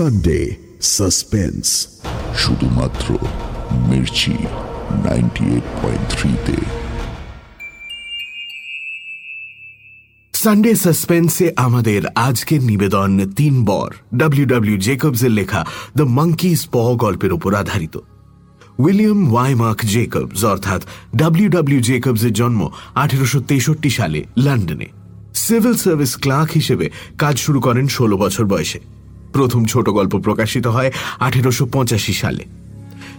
Sunday suspense শুধুমাত্র Mirchi ninety eight point থ্রিতে Sunday সাসপেন্সে আমাদের আজকের নিবেদন তিন বর। ডাব্লিউ ডাব্লিউ জেকবসের লেখা দ্য মাঙ্কি স্প গল্পের উপর আধারিত। উইলিয়াম ওয়াইমার্ক জেকবস অর্থাৎ ডাব্লিউ ডাব্লিউ জেকবসের জন্ম আঠেরোশো তেষট্টি সালে লন্ডনে সিভিল সার্ভিস ক্লার্ক হিসেবে কাজ শুরু করেন ষোলো বছর বয়সে। প্রথম ছোট গল্প প্রকাশিত হয় আঠেরোশো পঁচাশি সালে।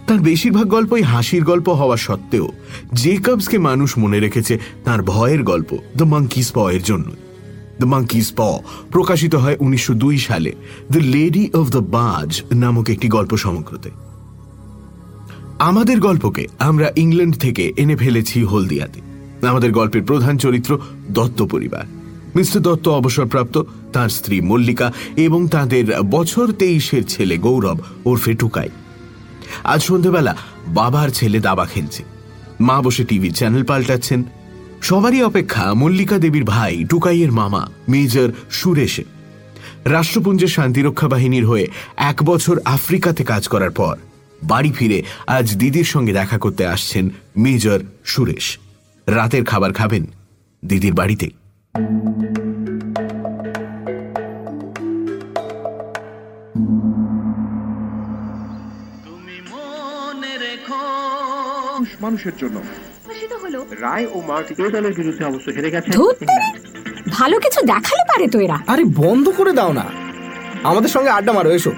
তার বেশিরভাগ গল্পই হাসির গল্প হওয়া সত্ত্বেও জেকবসকে মানুষ মনে রেখেছে তার ভয়ের গল্প, দ্য মাঙ্কিস প এর জন্য দ্য মাঙ্কিস প প্রকাশিত হয় উনিশশো দুই সালে, দ্য লেডি অব দ্য বাজ নামক একটি গল্প সমগ্রতে। আমাদের গল্পকে আমরা ইংল্যান্ড থেকে এনে ফেলেছি হলদিয়াতে। আমাদের গল্পের প্রধান চরিত্র দত্ত পরিবার। মিস্টার দত্ত অবসরপ্রাপ্ত তার স্ত্রী মল্লিকা এবং তাদের বছর তেইশের ছেলে গৌরব ওরফে টুকাই। আজ সন্ধেবেলা বাবার ছেলে দাবা খেলছে। মা বসে টিভি চ্যানেল পাল্টাচ্ছেন। সবারই অপেক্ষা মল্লিকা দেবীর ভাই, টুকাইয়ের মামা, মেজর সুরেশে। রাষ্ট্রপুঞ্জের শান্তিরক্ষা বাহিনীর হয়ে এক বছর আফ্রিকাতে কাজ করার পর বাড়ি ফিরে আজ দিদির সঙ্গে দেখা করতে আসছেন মেজর সুরেশ। রাতের খাবার খাবেন দিদির বাড়িতে। মানুষের জন্য। রায় ও মার্টি এ দলের বিরুদ্ধে অবশ্য হেরে গেছে। ভালো কিছু দেখালে পারে তো এরা। আরে বন্ধ করে দাও না। আমাদের সঙ্গে আড্ডা মারো এসো।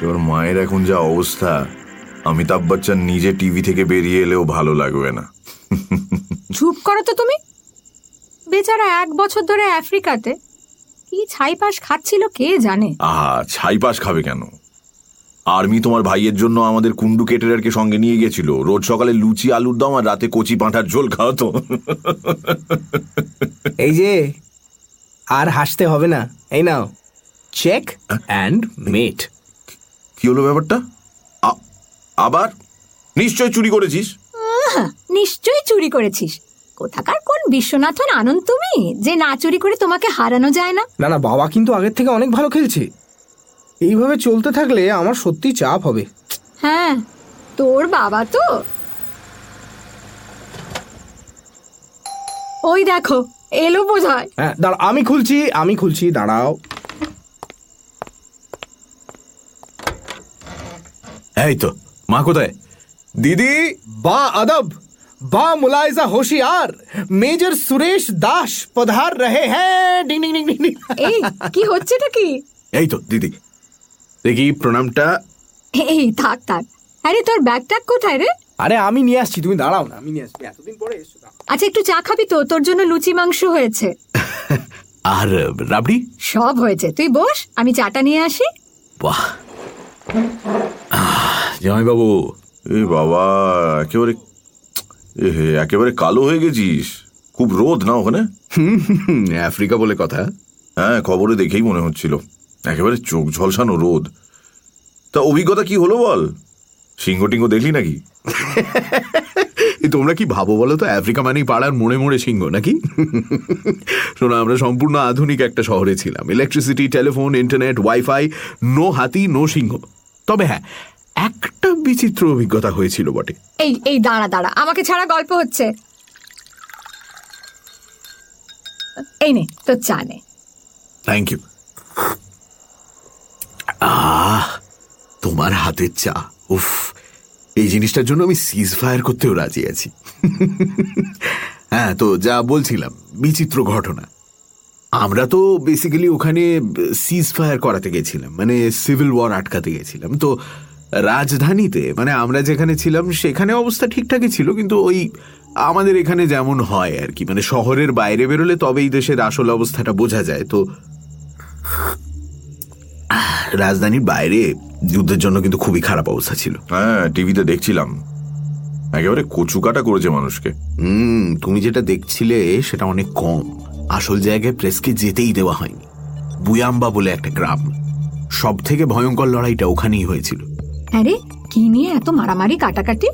তোর মায়ের এখন যা অবস্থা অমিতাভ বচ্চন নিজে টিভি থেকে বেরিয়ে এলেও ভালো লাগবে না। চুপ করো তো তুমি। বেচারা এক বছর ধরে আফ্রিকাতে কি ছাইপাশ খাচ্ছিল কে জানে? আহা ছাই পাশ খাবে কেন? আর্মি তোমার ভাইয়ের জন্য আমাদের কুন্ডু কেটেরারকে সঙ্গে নিয়ে গেছিল। রোজ সকালে লুচি আলুর দম আর রাতে কচি পাঁঠার ঝোল খাওয়াতো। এই যে আর হাসতে হবে না। এই নাও চেক অ্যান্ড মেট কি হলো ব্যাপারটা? আবার? নিশ্চয় চুরি করেছিস? নিশ্চয়ই চুরি করেছিস। কোথাকার কোন বিশ্বনাথন আনন্দ তুমি যে না চুরি করে তোমাকে হারানো যায় না? না না বাবা কিন্তু আগের থেকে অনেক ভালো খেলছে। এইভাবে চলতে থাকলে আমার সত্যি চাপ হবে। হ্যাঁ তোর বাবা তো। ওই দেখো এলো বোঝায় হ্যাঁ আমি খুলছি আমি খুলছি দাঁড়াও। এই তো মা কোথায়? দিদি বা আদব বা মুলায়জা হোশিয়ার মেজর সুরেশ দাস পধার রহে হ্যাঁ কি হচ্ছে কি? এই তো দিদি। দেখি প্রণামটা। এই থাক থাক। আরে তোর ব্যাগ ট্যাগ কোথায় রে? আরে আমি নিয়ে আসছি তুমি দাঁড়াও না আমি নিয়ে আসছি। এতদিন পরে এসছো আচ্ছা একটু চা খাবি তো তোর জন্য লুচি মাংস হয়েছে। আর রাবড়ি? সব হয়েছে। তুই বস আমি চাটা নিয়ে আসি। বাহ। জামাইবাবু এ বাবা একেবারে এ হে, একেবারে কালো হয়ে গেছিস। খুব রোদ না ওখানে? আফ্রিকা বলে কথা। হ্যাঁ খবরে দেখেই মনে হচ্ছিল। একেবারে চোখ ঝলসানো রোদ। তা অভিজ্ঞতা কি হলো বল? সিংহ টিঙ্গ দেখলি নাকি? তোমরা কি ভাবো বলো তো? আফ্রিকা মানেই পাড়ার মোড়ে মোড়ে সিংহ নাকি? শোনো আমরা সম্পূর্ণ আধুনিক একটা শহরে ছিলাম। Electricity telephone internet wifi no হাতি নো সিংহ। তবে হ্যাঁ একটা বিচিত্র অভিজ্ঞতা হয়েছিল বটে। এই এই দাঁড়া দাঁড়া আমাকে ছাড়া গল্প হচ্ছে। এই নে তোর চা নে। থ্যাংক ইউ আহ, তোমার হাতের চা। উফ, এই জিনিসটার জন্য আমি সিজ ফায়ার করতেও রাজি আছি। হ্যাঁ তো যা বলছিলাম, বিচিত্র ঘটনা। আমরা তো বেসিক্যালি ওখানে সিজ ফায়ার করাতে গেছিলাম মানে সিভিল ওয়ার আটকাতে গেছিলাম। তো রাজধানীতে মানে আমরা যেখানে ছিলাম, সেখানে অবস্থা ঠিকঠাকই ছিল, কিন্তু ওই আমাদের এখানে যেমন হয় আর কি মানে শহরের বাইরে বেরোলে তবেই দেশের আসল অবস্থাটা বোঝা যায়। তো রাজধানীর বাইরে যুদ্ধের জন্য কিন্তু খুবই খারাপ অবস্থা ছিল। হ্যাঁ টিভিতে দেখছিলাম। একেবারে কচু কাটা করেছে মানুষকে। হুম তুমি যেটা দেখছিলে সেটা অনেক কম। আসল জায়গায় প্রেসকে যেতেই দেওয়া হয়নি। বুয়াম্বা বলে একটা গ্রাম। সব থেকে ভয়ঙ্কর লড়াইটা ওখানেই হয়েছিল। আরে কি নিয়ে এত মারামারি কাটাকাটি?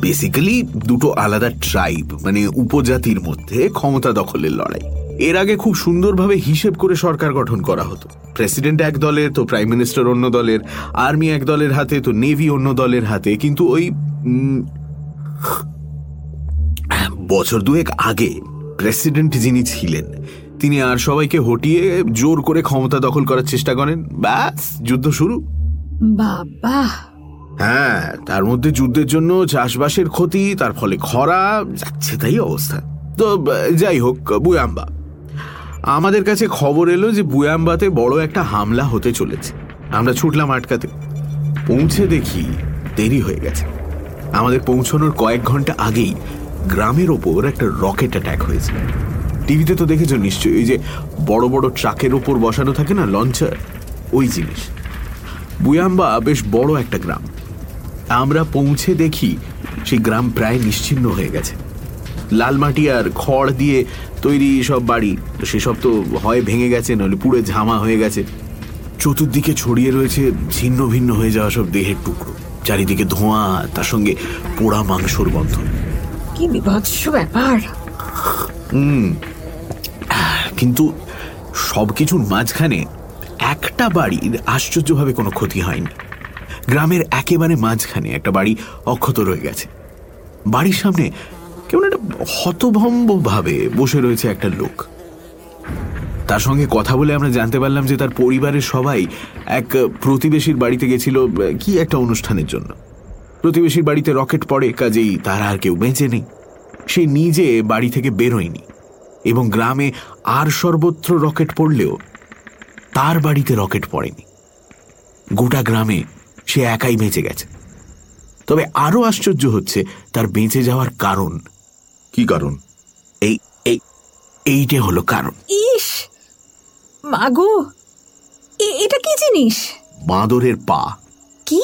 বেসিক্যালি দুটো আলাদা ট্রাইব মানে উপজাতির মধ্যে ক্ষমতা দখলের লড়াই। এর আগে খুব সুন্দরভাবে হিসেব করে সরকার গঠন করা হতো। প্রেসিডেন্ট এক দলের তো প্রাইম মিনিস্টার অন্য দলের আর্মি এক দলের হাতে তো নেভি অন্য দলের হাতে কিন্তু ওই বছর দুয়েক আগে প্রেসিডেন্ট যিনি ছিলেন তিনি আর সবাইকে হটিয়ে জোর করে ক্ষমতা দখল করার চেষ্টা করেন। ব্যাস যুদ্ধ শুরু। বাবা! হ্যাঁ তার মধ্যে যুদ্ধের জন্য চাষবাসের ক্ষতি তার ফলে খরা যাচ্ছে তাই অবস্থা। তো যাই হোক বুয়াম্বা আমাদের কাছে খবর এলো যে বুয়াম্বাতে বড় একটা হামলা হতে চলেছে। আমরা ছুটলাম আটকাতে। পৌঁছে দেখি দেরি হয়ে গেছে। আমাদের পৌঁছানোর কয়েক ঘণ্টা আগেই গ্রামের ওপর একটা রকেট অ্যাটাক হয়েছে টিভিতে তো দেখেছ নিশ্চয়ই ওই যে বড় বড় ট্রাকের ওপর বসানো থাকে না, লঞ্চার? ওই জিনিস। বুয়াম্বা বেশ বড় একটা গ্রাম। আমরা পৌঁছে দেখি সেই গ্রাম প্রায় নিশ্চিহ্ন হয়ে গেছে। লাল মাটি আর খড় দিয়ে তৈরি সব বাড়ি। তো সেসব তো হয় ভেঙে গেছে নইলে পুড়ে ঝামা হয়ে গেছে। চতুর্দিকে ছড়িয়ে রয়েছে ছিন্ন ভিন্ন হয়ে যাওয়া সব দেহের টুকরো। চারিদিকে ধোঁয়া তার সঙ্গে পোড়া মাংসর গন্ধ। কি বিভৎস ব্যাপার। কিন্তু সবকিছুর মাঝখানে একটা বাড়ির আশ্চর্যভাবে কোনো ক্ষতি হয়নি। গ্রামের একেবারে মাঝখানে একটা বাড়ি অক্ষত রয়ে গেছে। বাড়ির সামনে কেমন একটা হতভম্ব ভাবে বসে রয়েছে একটা লোক। তার সঙ্গে কথা বলে আমরা জানতে পারলাম যে তার পরিবারের সবাই এক প্রতিবেশীর বাড়িতে গেছিল, কি একটা অনুষ্ঠানের জন্য। প্রতিবেশীর বাড়িতে রকেট পড়ে, কাজেই তার আর কেউ বেঁচে নেই। সে নিজে বাড়ি থেকে বেরোয়নি এবং গ্রামে আর সর্বত্র রকেট পড়লেও তার বাড়িতে রকেট পড়েনি। গোটা গ্রামে সে একাই বেঁচে গেছে। তবে আরও আশ্চর্য হচ্ছে, তার বেঁচে যাওয়ার কারণ কি কারণ? এই এই এইটা হলো কারণ। ইস! মাগো এ- এটা কি জিনিস? বাঁদরের পা। কি?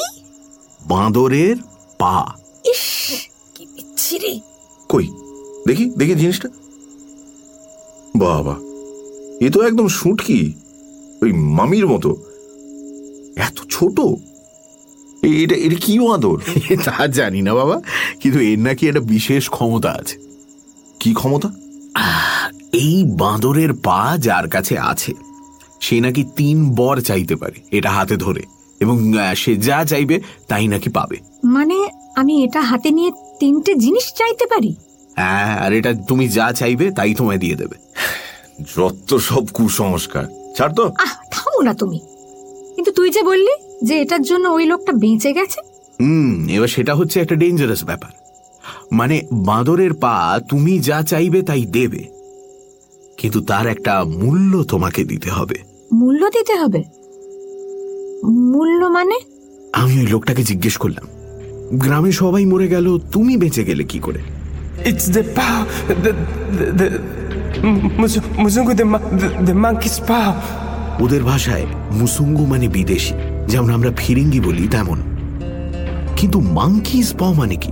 বাঁদরের পা। ইস কি বিচ্ছিরি। কই? দেখি দেখি জিনিসটা। বাবা এ তো একদম শুটকি ওই মামির মতো। এত ছোট। এটা এটা কি বাঁদর? তা জানি না বাবা কিন্তু এর নাকি একটা বিশেষ ক্ষমতা আছে। কি ক্ষমতা? এই বাঁদরের পা যার কাছে আছে সে নাকি তিন বর চাইতে পারে এটা হাতে ধরে এবং সে যা চাইবে তাই নাকি পাবে। মানে আমি এটা হাতে নিয়ে তিনটে জিনিস চাইতে পারি? হ্যাঁ আর এটা তুমি যা চাইবে তাই তোমায় দিয়ে দেবে। যত সব কুসংস্কার। ছাড় তো। আহ থামো না তুমি। কিন্তু তুই যে বললি যে এটার জন্য ওই লোকটা বেঁচে গেছে? হুম এবার সেটা হচ্ছে একটা ডেঞ্জারাস ব্যাপার। মানে বাঁদরের পা তুমি যা চাইবে তাই দেবে। কিন্তু তার একটা মূল্য তোমাকে দিতে হবে। মূল্য দিতে হবে? মূল্য মানে? আমি ওই লোকটাকে জিজ্ঞেস করলাম। গ্রামে সবাই মরে গেল তুমি বেঁচে গেলে কি করে? It's the power, the the, the Muz- the, mo- the the monkey's power. ওদের ভাষায় মুসুঙ্গু মানে বিদেশি যেমন আমরা ফিরিঙ্গি বলি তেমন। কিন্তু মাংকিস প মানে কি?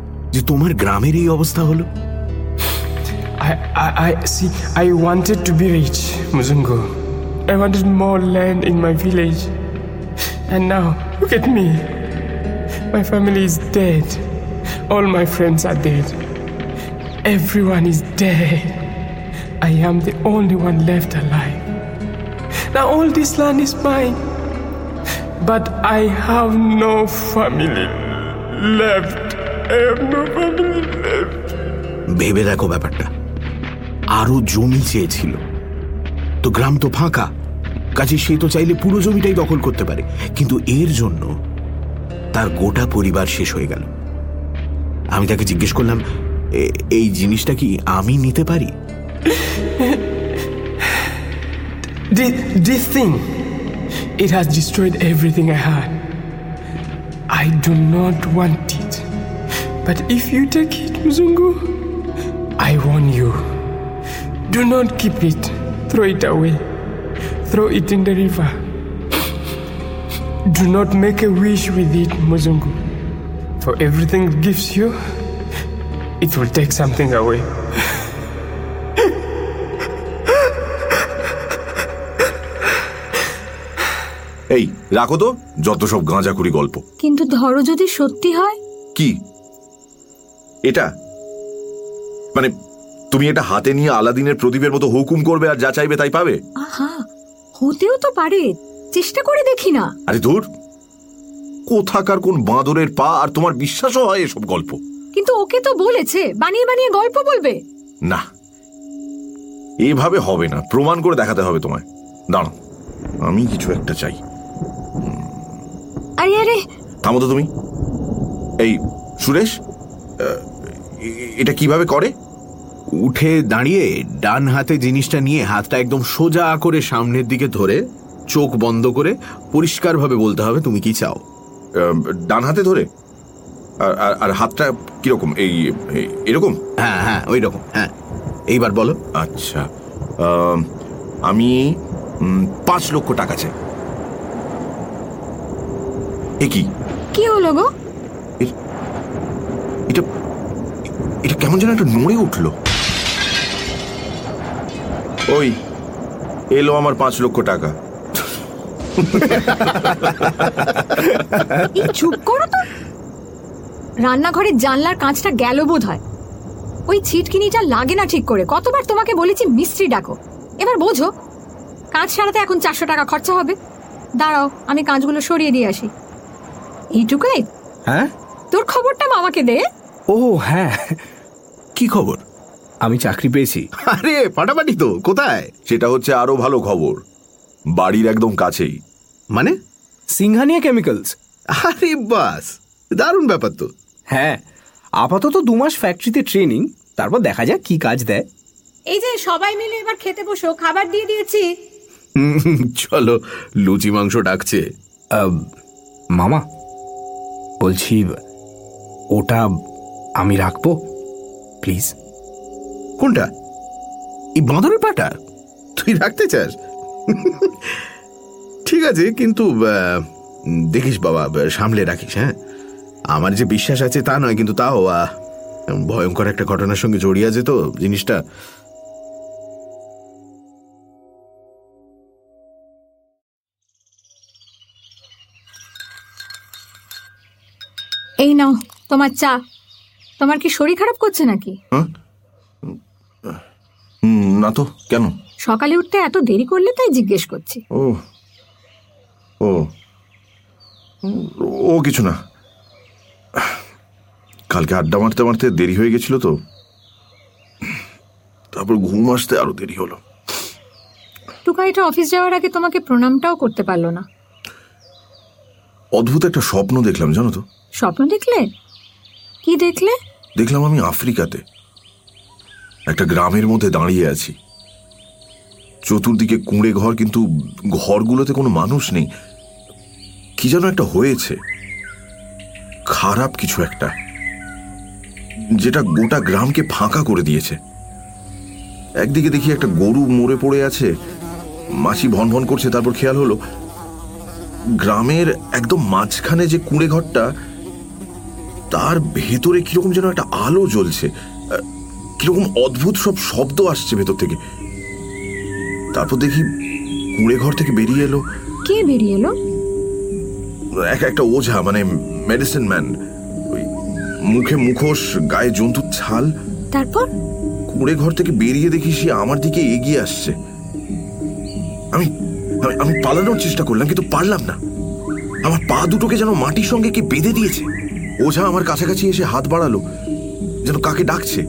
যে তোমার গ্রামের এই অবস্থা হলো I, I, I see. I wanted to be rich, Muzungu. I wanted more land in my village. And now, look at me. My family is dead. All my friends are dead. Everyone is dead. I am the only one left alive. Now, all this land is mine. But I have no family left. ভেবে দেখো ব্যাপারটা। আরও জমি চেয়েছিল। তো গ্রাম তো ফাঁকা। কাজে সে তো চাইলে পুরো জমিটাই দখল করতে পারে। কিন্তু এর জন্য তার গোটা পরিবার শেষ হয়ে গেল। আমি তাকে জিজ্ঞেস করলাম "এ- এই জিনিসটা কি আমি নিতে পারি? This, thing, it has destroyed everything I had. I do not. But if you take it, Muzungu, I warn you. Do not keep it. Throw it away. Throw it in the river. Do not make a wish with it, Muzungu. For everything it gives you, it will take something away. এই রাখো তো যত সব গাঁজা গাঁজাখুরি গল্প কিন্তু ধরো যদি সত্যি হয় কি এটা? মানে তুমি এটা হাতে নিয়ে আলাদিনের প্রদীপের মতো হুকুম করবে আর যা চাইবে তাই পাবে? আহা হতেও তো পারে। চেষ্টা করে দেখি না। আরে ধুর! কোথাকার কোন বাঁদরের পা আর তোমার বিশ্বাসও হয় এসব গল্প? কিন্তু ওকে তো বলেছে বানিয়ে বানিয়ে গল্প বলবে। না। এভাবে হবে না। প্রমাণ করে দেখাতে হবে তোমায়। দাঁড়াও আমি কিছু একটা চাই। আরে আরে! থামো তো তুমি। এই সুরেশ? এটা কীভাবে করে? উঠে দাঁড়িয়ে ডান হাতে জিনিসটা নিয়ে হাতটা একদম সোজা করে সামনের দিকে ধরে চোখ বন্ধ করে পরিষ্কারভাবে বলতে হবে তুমি কি চাও? ডান হাতে ধরে? আর আর- হাতটা কীরকম? এই এই- এরকম? হ্যাঁ হ্যাঁ ওই রকম হ্যাঁ। এইবার বলো। আচ্ছা আমি পাঁচ লক্ষ টাকা চাই। এ কি? কি হলো গো এটা এটা কেমন যেন একটা নড়ে উঠল। ওই এলো আমার পাঁচ লক্ষ টাকা। এই চুপ করো তো। রান্নাঘরের জানলার কাঁচটা গেল বোধ হয় ওই ছিটকিনিটা লাগে না ঠিক করে। কতবার তোমাকে বলেছি মিস্ত্রি ডাকো। এবার বোঝো কাঁচ সারাতে এখন চারশো টাকা খরচা হবে। দাঁড়াও আমি কাঁচগুলো সরিয়ে দিয়ে আসি। এইটুকুই? হ্যাঁ? তোর খবরটা মামাকে দে। ও হ্যাঁ। কি খবর? আমি চাকরি পেয়েছি। আরে ফাটাফাটি তো কোথায়? সেটা হচ্ছে আরও ভালো খবর। বাড়ির একদম কাছেই। মানে? সিংহানিয়া কেমিক্যালস। আরে বাস দারুণ ব্যাপার তো। হ্যাঁ আপাতত দু মাস ফ্যাক্টরিতে ট্রেনিং তারপর দেখা যাক কি কাজ দেয়। এই যে সবাই মিলে এবার খেতে বসো খাবার দিয়ে দিয়েছি। চলো লুচি মাংস ডাকছে। মামা বলছি ওটা আমি রাখব? প্লিজ। কোনটা? এই বাঁদরের পাটা? তুই রাখতে চাস? ঠিক আছে কিন্তু দেখিস বাবা সামলে রাখিস হ্যাঁ? আমার যে বিশ্বাস আছে তা নয় কিন্তু তাও ভয়ঙ্কর একটা ঘটনার সঙ্গে জড়িয়ে আছে তো জিনিসটা। এই নাও তোমার চা। তোমার কি শরীর খারাপ করছে নাকি? হুম, না তো কেন? সকালে উঠতে এত দেরি করলে তাই জিজ্ঞেস করছি। ও ও ও কিছু না। কালকে আড্ডা মারতে মারতে দেরি হয়ে গেছিল তো। তারপর ঘুম আসতে আরও দেরি হলো। টুকাইটা অফিস যাওয়ার আগে তোমাকে প্রণামটাও করতে পারল না। অদ্ভুত একটা স্বপ্ন দেখলাম জানো তো। স্বপ্ন দেখলে? কি দেখলে? দেখলাম আমি আফ্রিকাতে। একটা গ্রামের মধ্যে দাঁড়িয়ে আছি। চতুর্দিকে কুঁড়ে ঘর, কিন্তু ঘরগুলোতে কোনো মানুষ নেই। কি যেন একটা হয়েছে। খারাপ কিছু একটা, যেটা গোটা গ্রামকে ফাঁকা করে দিয়েছে। একদিকে দেখি একটা গরু মরে পড়ে আছে, মাছি ভন ভন করছে, তারপর খেয়াল হলো, গ্রামের একদম মাঝখানে যে কুঁড়ে ঘরটা তার ভেতরে কীরকম যেন একটা আলো জ্বলছে কীরকম অদ্ভুত সব শব্দ আসছে ভেতর থেকে। তারপর দেখি কুঁড়ে ঘর থেকে বেরিয়ে এলো। কে বেরিয়ে এলো? এক একটা ওঝা মানে মেডিসিন ম্যান মুখে মুখোশ গায়ে জন্তুর ছাল। তারপর? কুঁড়ে ঘর থেকে বেরিয়ে দেখি সে আমার দিকে এগিয়ে আসছে। আমি- আমি পালানোর চেষ্টা করলাম কিন্তু পারলাম না। আমার পা দুটোকে যেন মাটির সঙ্গে কি বেঁধে দিয়েছে। ওঝা আমার কাছাকাছি এসে হাত বাড়ালো, যেন কাকে ডাকছে।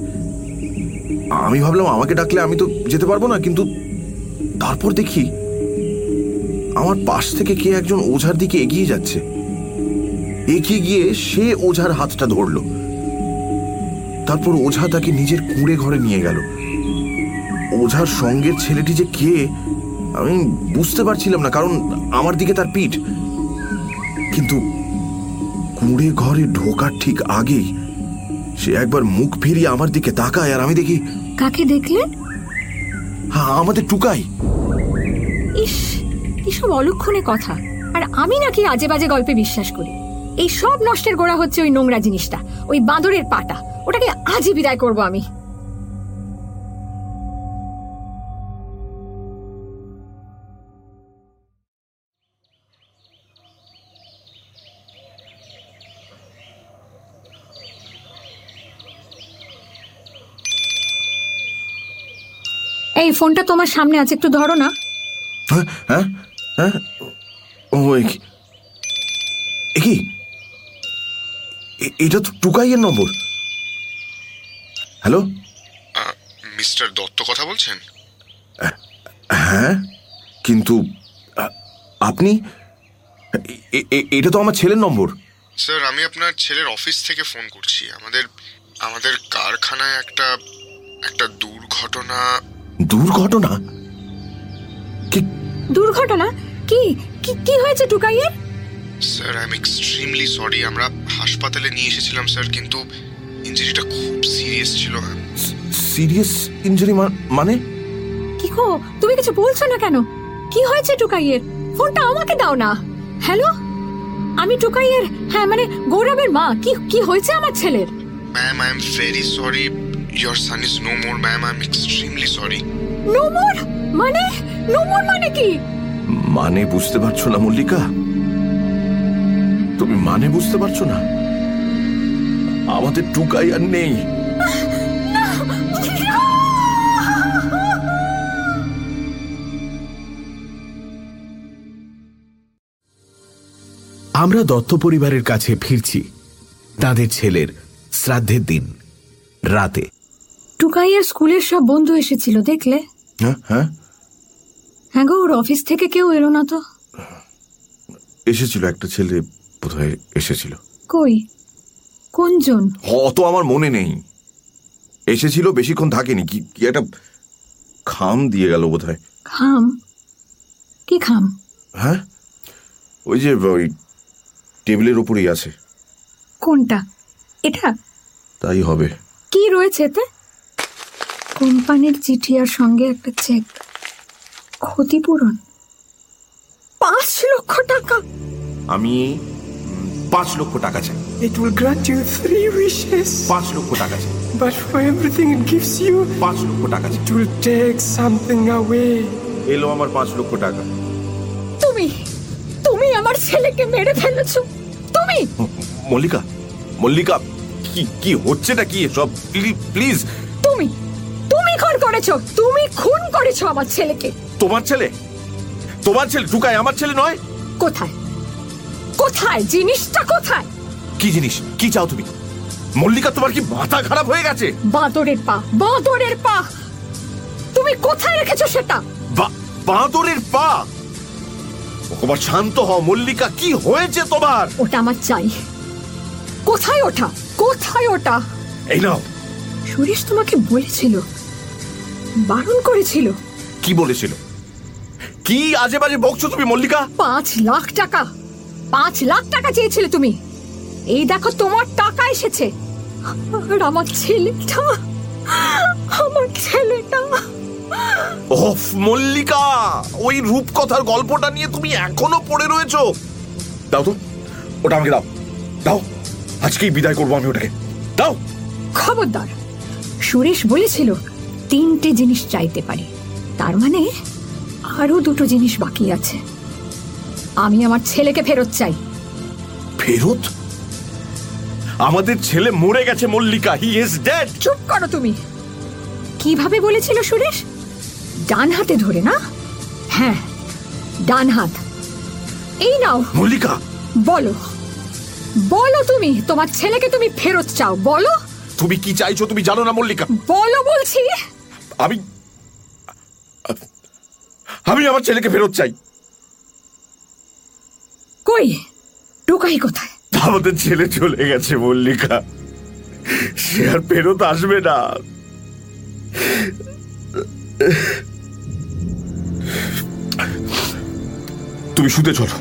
আমি ভাবলাম, আমাকে ডাকলে আমি তো যেতে পারব না, কিন্তু তারপর দেখি আমার পাশ থেকে কে একজন ওঝার দিকে এগিয়ে যাচ্ছে। এগিয়ে গিয়ে সে ওঝার হাতটা ধরলো। তারপর ওঝা তাকে নিজের কুঁড়ে ঘরে নিয়ে গেল। ওঝার সঙ্গের ছেলেটি যে কে, আমি বুঝতে পারছিলাম না, কারণ আমার দিকে তার পিঠ। কিন্তু কুঁড়ে ঘরে ঢোকার ঠিক আগেই সে একবার মুখ ফিরিয়ে আমার দিকে তাকায় আর আমি দেখি কাকে দেখলে হ্যাঁ, আমাদের টুকাই। ইস এসব অলক্ষণে কথা। আর আমি নাকি আজে বাজে গল্পে বিশ্বাস করি। এই সব নষ্টের গোড়া হচ্ছে ওই নোংরা জিনিসটা ওই বাঁদরের পাটা। ওটাকে আজই বিদায় করব আমি। এই ফোনটা তোমার সামনে আছে একটু ধরো না। হ্যাঁ হ্যাঁ হ্যাঁ। ও এ কি? এটা তো টুকাইয়ের নম্বর। হ্যালো? মিস্টার দত্ত কথা বলছেন? হ্যাঁ কিন্তু আপনি? এটা তো আমার ছেলের নম্বর। স্যার আমি আপনার ছেলের অফিস থেকে ফোন করছি। আমাদের আমাদের কারখানায় একটা একটা দুর্ঘটনা দুর্ঘটনা? কি? দুর্ঘটনা? কি? কি কি হয়েছে টুকাইয়ের sir I am extremely sorry আমরা হাসপাতালে নিয়ে এসেছিলাম স্যার কিন্তু ইঞ্জুরিটা খুব সিরিয়াস ছিল। সিরিয়াস ইঞ্জুরি মানে? কি গো তুমি কিছু বলছো না কেন? কি হয়েছে টুকাইয়ের? ফোনটা আমাকে দাও না। হ্যালো? আমি টুকাইয়ের হ্যাঁ মানে গৌরবের মা। কি কি হয়েছে আমার ছেলের? Ma'am I am very sorry your son is no more ma'am I am extremely sorry no more মানে? নোমর মানে কি? মানে বুঝতে পারছ না মল্লিকা? তুমি মানে বুঝতে পারছ না? আমাদের টুকাই আর নেই। আমরা দত্ত পরিবারের কাছে ফিরছি। তাদের ছেলের শ্রাদ্ধের দিন রাতে। টুকাইয়ের স্কুলের সব বন্ধু এসেছিল দেখলে? হ্যাঁ হ্যাঁ। হ্যাঁ গো ওর অফিস থেকে কেউ এলো না তো। এসেছিল একটা ছেলে বোধহয় এসেছিল। কই? কোনজন? অত আমার মনে নেই। এসেছিল বেশিক্ষণ থাকেনি। কি কি একটা খাম দিয়ে গেল বোধহয়। খাম? কি খাম? হ্যাঁ? ওই যে ওই টেবিলের উপরেই আছে। কোনটা? এটা? তাই হবে। কি রয়েছে এতে? কোম্পানির চিঠি আর সঙ্গে একটা চেক। ক্ষতিপূরণ? পাঁচ লক্ষ টাকা! আমি পাঁচ লক্ষ টাকা চাই। It will grant you three wishes, পাঁচ লক্ষ টাকা চাই। But for everything it gives you, পাঁচ লক্ষ টাকা চাই। it will take something away. এলো আমার পাঁচ লক্ষ টাকা। তুমি তুমি আমার ছেলেকে মেরে ফেলেছো। তুমি! মল্লিকা মল্লিকা কি কি হচ্ছেটা কি সব প্লিজ তুমি করেছ? তুমি খুন করেছ আমার ছেলেকে। তোমার ছেলে? তোমার ছেলে টুকায় আমার ছেলে নয়? কোথায়? কোথায়? জিনিসটা কোথায়? কি জিনিস? কি চাও তুমি? মল্লিকা তোমার কি মাথা খারাপ হয়ে গেছে? বাঁদরের পা বাঁদরের পা! তুমি কোথায় রেখেছো সেটা? বাঁদরের পা! তোমার শান্ত হও। মল্লিকা কি হয়েছে তোমার? ওটা আমার চাই। কোথায় ওটা? কোথায় ওটা? এই নাও। সুরেশ তোমাকে বলেছিল বারণ করেছিল। কি বলেছিল? কি আজে বাজে বকছো তুমি মল্লিকা? পাঁচ লাখ টাকা। পাঁচ লাখ টাকা চেয়েছিলে তুমি। এই দেখো তোমার টাকা এসেছে। আর আমার ছেলেটা আমার ছেলেটা। ওফ মল্লিকা! ওই রূপকথার গল্পটা নিয়ে তুমি এখনও পড়ে রয়েছো। দাও তো ওটা আমাকে দাও। দাও আজকেই বিদায় করব আমি ওটাকে। দাও! খবরদার সুরেশ বলেছিল তিনটে জিনিস চাইতে পারি। তার মানে আরও দুটো জিনিস বাকি আছে। আমি আমার ছেলেকে ফেরত চাই। ফেরত? আমাদের ছেলে মরে গেছে মল্লিকা। হি ইজ ডেড চুপ করো তুমি। কীভাবে বলেছিল সুরেশ? ডান হাতে ধরে না? হ্যাঁ ডান হাত। এই নাও। মল্লিকা। বলো। বলো তুমি তোমার ছেলেকে তুমি ফেরত চাও। বলো। তুমি কি চাইছো তুমি জানো না মল্লিকা। বলো বলছি। আমি আমি আমার ছেলেকে ফেরত চাই। কই? টুকাই কোথায়? আমাদের ছেলে চলে গেছে মল্লিকা। সে আর ফেরত আসবে না। তুমি শুতে চলো।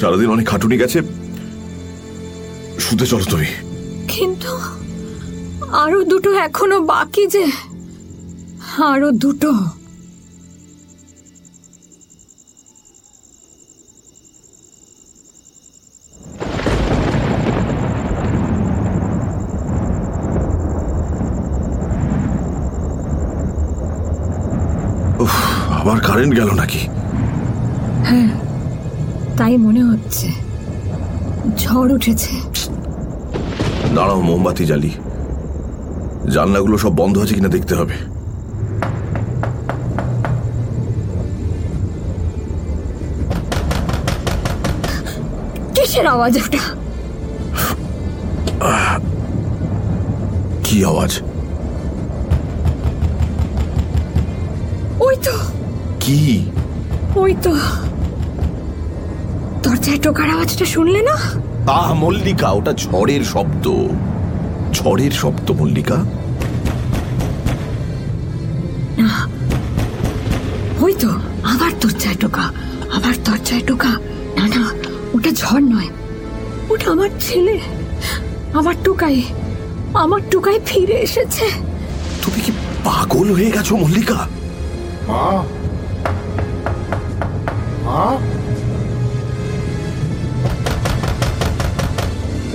সারাদিন অনেক খাটুনি গেছে। শুতে চলো তুমি। কিন্তু আরও দুটো এখনও বাকি যে আরও দুটো। আবার কারেন্ট গেল নাকি? হ্যাঁ তাই মনে হচ্ছে। ঝড় উঠেছে। দাঁড়াও মোমবাতি জ্বালি। জানলাগুলো সব বন্ধ আছে কিনা দেখতে হবে। কিসের আওয়াজ ওটা? কি আওয়াজ? ওই তো। কি? ওই তো। দরজায় টোকার আওয়াজটা শুনলে না? আহ মল্লিকা ওটা ঝড়ের শব্দ। ঝড়ের শব্দ মল্লিকা। ওই তো আবার দরজায় টোকা আবার দরজায় টোকা। না না ওটা ঝড় নয়। ওটা আমার ছেলে। আমার টুকাই আমার টুকাই ফিরে এসেছে। তুমি কি পাগল হয়ে গেছো মল্লিকা? মা? মা?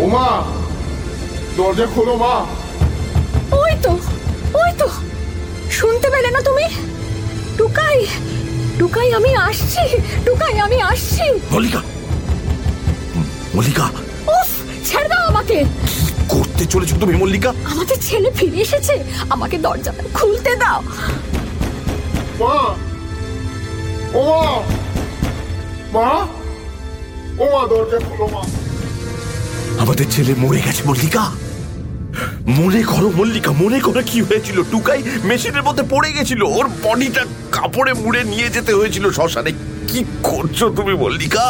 ওমা! দরজা খোলো মা। ওই তো ওই তো। শুনতে পেলে না তুমি? টুকাই টুকাই আমি আসছি টুকাই আমি আসছি। মল্লিকা মল্লিকা। উফ ছেড়ে দাও আমাকে। করতে চলেছো তুমি মল্লিকা? আমাদের ছেলে ফিরে এসেছে। আমাকে দরজাটা খুলতে দাও। মা ও মা ওমা দরজা খোলো মা। আমাদের ছেলে মরে গেছে মল্লিকা। মনে করো মল্লিকা মনে করো কি হয়েছিল? টুকাই মেশিনের মধ্যে পড়ে গেছিল। ওর বডিটা কাপড়ে মুড়ে নিয়ে যেতে হয়েছিল শ্মশানে। কি করছ তুমি মল্লিকা?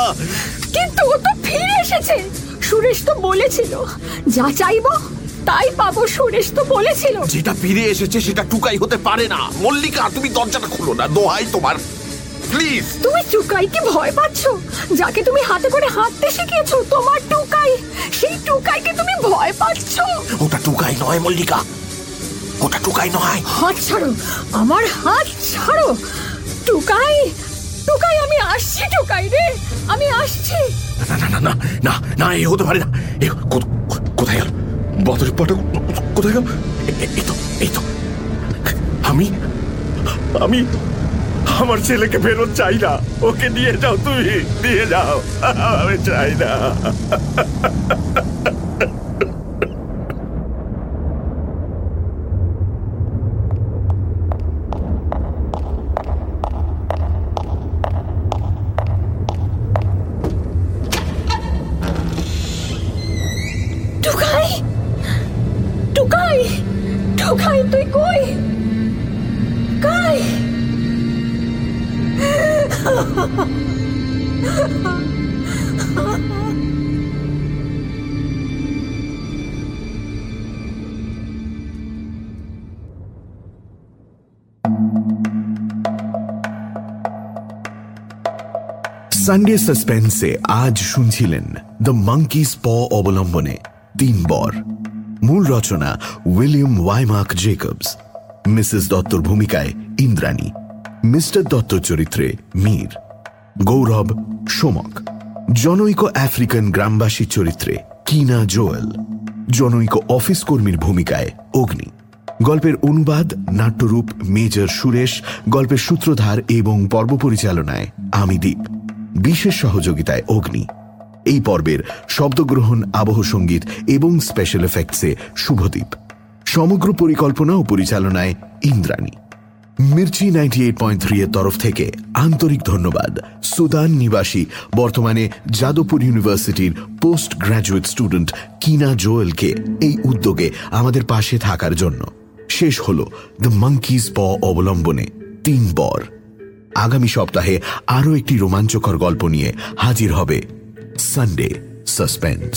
কিন্তু ও তো ফিরে এসেছে। সুরেশ তো বলেছিল যা চাইব তাই পাবো সুরেশ তো বলেছিল। যেটা ফিরে এসেছে সেটা টুকাই হতে পারে না। মল্লিকা তুমি দরজাটা খুলো না দোহাই তোমার। প্লিজ তুমি টুকাইকে ভয় পাচ্ছ? যাকে তুমি হাতে করে হাঁটতে শিখিয়েছো তোমার টুকাই সেই টুকাইকে তুমি ভয় পাচ্ছ? ওটা টুকাই নয় মল্লিকা। ওটা টুকাই নয়। হাত ছাড়ো আমার হাত ছাড়ো। টুকাই টুকাই আমি আসছি টুকাই রে আমি আসছি। না না না না না না এ হতে পারে না। এ কোথায় গেল? বদরের পাটা কোথায় গেল? এই তো এই তো। আমি আমি আমার ছেলেকে ফেরত চাই না। ওকে নিয়ে যাও তুমি নিয়ে যাও। আমি চাই না। টুকাই তুই কই কাই সানডে সাসপেন্সে আজ শুনছিলেন দ্য মাঙ্কিস প অবলম্বনে তিন বর মূল রচনা উইলিয়াম ওয়াইমার্ক জেকবস, মিসেস দত্তর ভূমিকায় ইন্দ্রাণী, মিস্টার দত্ত চরিত্রে মীর, গৌরব সোমক, জনৈক আফ্রিকান গ্রামবাসীর চরিত্রে কিনা জোয়েল, জনৈক অফিস কর্মীর ভূমিকায় অগ্নি, গল্পের অনুবাদ নাট্যরূপ মেজর সুরেশ, গল্পের সূত্রধার এবং পর্ব পরিচালনায় আমি দীপ, বিশেষ সহযোগিতায় অগ্নি। এই পর্বের শব্দগ্রহণ, আবহ সংগীত এবং স্পেশাল এফেক্টসে শুভদীপ। সমগ্র পরিকল্পনা ও পরিচালনায় Indrani. Mirchi ninety eight point three এর তরফ থেকে আন্তরিক ধন্যবাদ। সুদান নিবাসী, বর্তমানে যাদবপুর ইউনিভার্সিটির পোস্ট গ্র্যাজুয়েট স্টুডেন্ট কিনা জোয়েলকে এই উদ্যোগে আমাদের পাশে থাকার জন্য। শেষ হল দ্য মাঙ্কিজ প অবলম্বনে তিন বর। আগামী সপ্তাহে আরও একটি রোমাঞ্চকর গল্প নিয়ে হাজির হবে সানডে সাসপেন্স